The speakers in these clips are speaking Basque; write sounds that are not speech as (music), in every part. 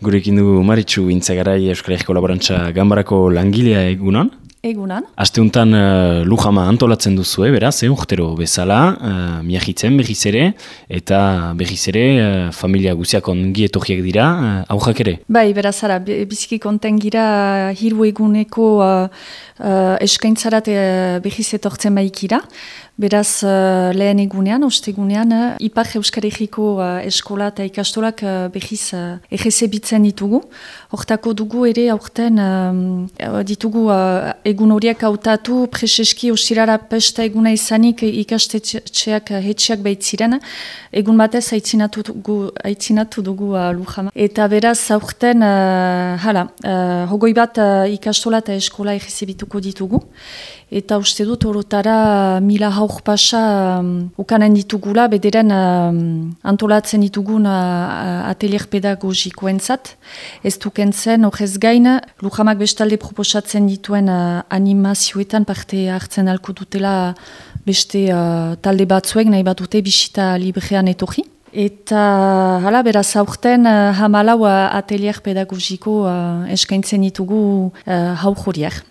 Gurekin du Maritxu Intzagarai Euskal Herriko Laborantza Gambarako langilea egunon. Egunan. Asteuntan uh, lujama antolatzen duzu, beraz, eh, urtero bezala, uh, miagitzen behiz ere, eta behiz ere uh, familia guziak ongi etorriak dira, uh, aujak ere. Bai, beraz, ara, biziki konten gira hiru eguneko uh, uh, eskaintzarat uh, behiz etortzen baikira. Beraz, uh, lehen egunean, ostegunean, uh, Ipar Euskal Herriko uh, eskola eta ikastolak uh, behiz uh, egezebitzen ditugu. Hortako dugu ere, aurten uh, ditugu uh, egun horiek hautatu preseski osirara pesta eguna izanik ikastetxeak hetxeak baitziren, egun batez haitzinatu dugu, haitzinatu dugu uh, lujama. Eta beraz, aurten, uh, hala, uh, hogoi bat uh, ikastola eta eskola egizibituko ditugu, eta uste dut horotara mila haur pasa um, ukanen ditugula, bederen um, antolatzen ditugun uh, atelier pedagogikoentzat, ez dukentzen, horrez gain, lujamak bestalde proposatzen dituen uh, animazioetan parte hartzen alko dutela beste uh, talde batzuek nahi bat dute bisita librean etorri. Eta hala beraz aurten uh, hamalau uh, atelier pedagogiko uh, eskaintzen ditugu uh, haur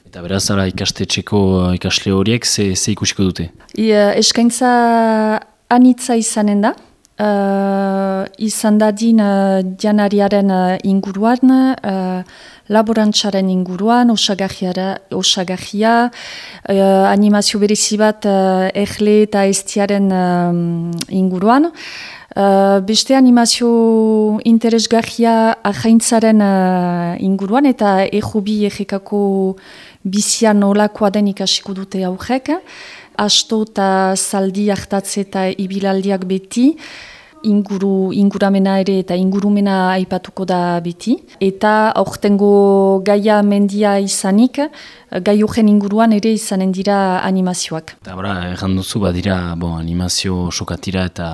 Eta beraz ala ikastetxeko uh, ikasle horiek ze, ze ikusiko dute? I, uh, eskaintza anitza izanen da. Uh, izan dadin uh, janariaren uh, inguruan, uh, laborantzaren inguruan, osagahia, uh, animazio berezi bat uh, erle eta estiaren um, inguruan. Uh, beste animazio interesgarria ahaintzaren uh, inguruan eta ejubi egekako bizian olakoa den ikasiko dute aurrek asto eta zaldi hartatze eta ibilaldiak beti, inguru, inguramena ere eta ingurumena aipatuko da beti. Eta aurtengo gaia mendia izanik, gai horren inguruan ere izanen dira animazioak. Eta bora, erran duzu badira bon, animazio sokatira eta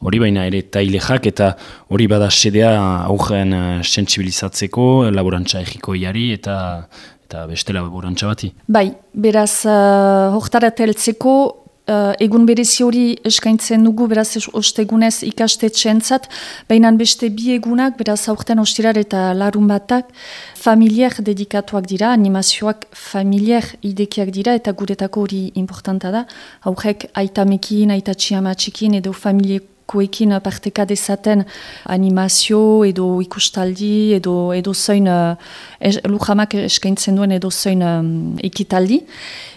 hori baina ere tailexak eta hori bada sedea aurren uh, sensibilizatzeko, laborantza egiko iari eta eta beste laborantza bati. Bai, beraz, uh, hortara teltzeko, uh, egun berezi hori eskaintzen dugu, beraz, ostegunez ikastetxentzat, baina beste bi egunak, beraz, aurten ostirar eta larun batak, familiar dedikatuak dira, animazioak familiar idekiak dira, eta guretako hori importanta da, aurrek aitamekin, aitatxiamatxikin, edo familiek koekin parteka dezaten animazio edo ikustaldi edo edo zoin uh, lujamak eskaintzen duen edo zoin um, ekitaldi.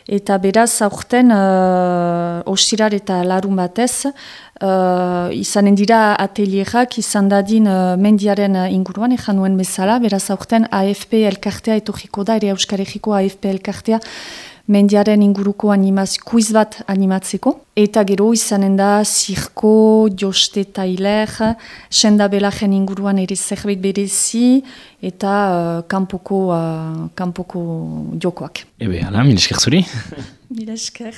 Eta beraz aurten uh, osirar eta larun batez uh, izanen dira atelierak izan dadin uh, mendiaren inguruan ezan nuen bezala. Beraz aurten AFP elkartea etorriko da, ere Euskaregiko AFP elkartea mendiaren inguruko animazio, kuiz bat animatzeko. Eta gero izanen da zirko, joste tailer, senda belajen inguruan ere zerbait berezi, eta uh, kanpoko, uh, kanpoko jokoak. Ebe, ala, mil esker zuri? (laughs) mil esker.